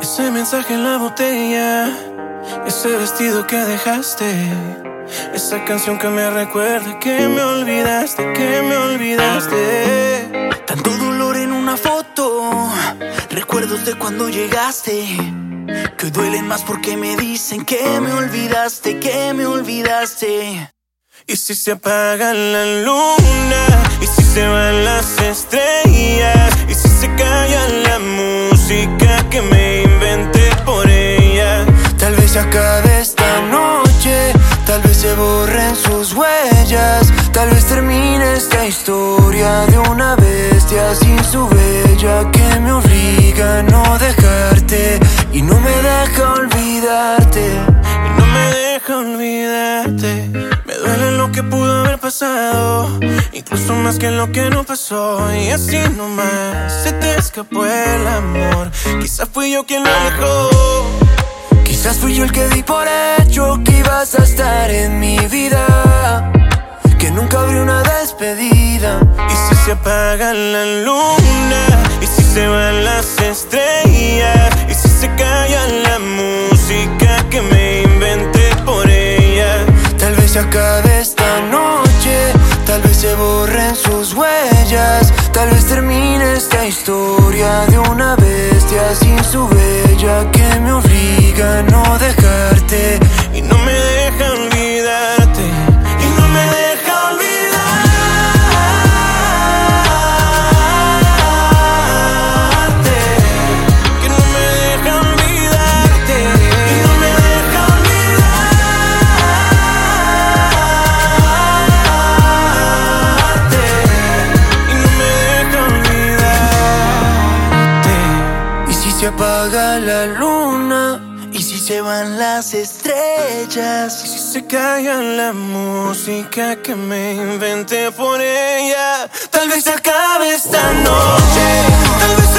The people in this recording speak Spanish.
Ese mensaje en la botella, ese vestido que dejaste, esa canción que me recuerda que me olvidaste, que me olvidaste. Tanto dolor en una foto, recuerdos de cuando llegaste, que hoy duelen más porque me dicen que me olvidaste, que me olvidaste. Y si se apaga la luna, y si se van las estrellas, y si se calla huellas, tal vez termine esta historia de una bestia sin su bella que me obliga a no dejarte y no me deja olvidarte. Y no me deja olvidarte. Me duele lo que pudo haber pasado, incluso más que lo que no pasó. Y así nomás se te escapó el amor. Quizás fui yo quien lo dejó. Quizás fui yo el que di por hecho que ibas a estar en mi vida, nunca habría una despedida. Y si se apaga la luna, y si se van las estrellas, y si se calla la música que me inventé por ella. Tal vez se acabe esta noche, tal vez se borren sus huellas, tal vez termine esta historia de una bestia sin su bella que me obliga a no dejarte apaga la luna, y si se van las estrellas, Y si se calla la música que me inventé por ella, tal vez acabe esta noche, tal vez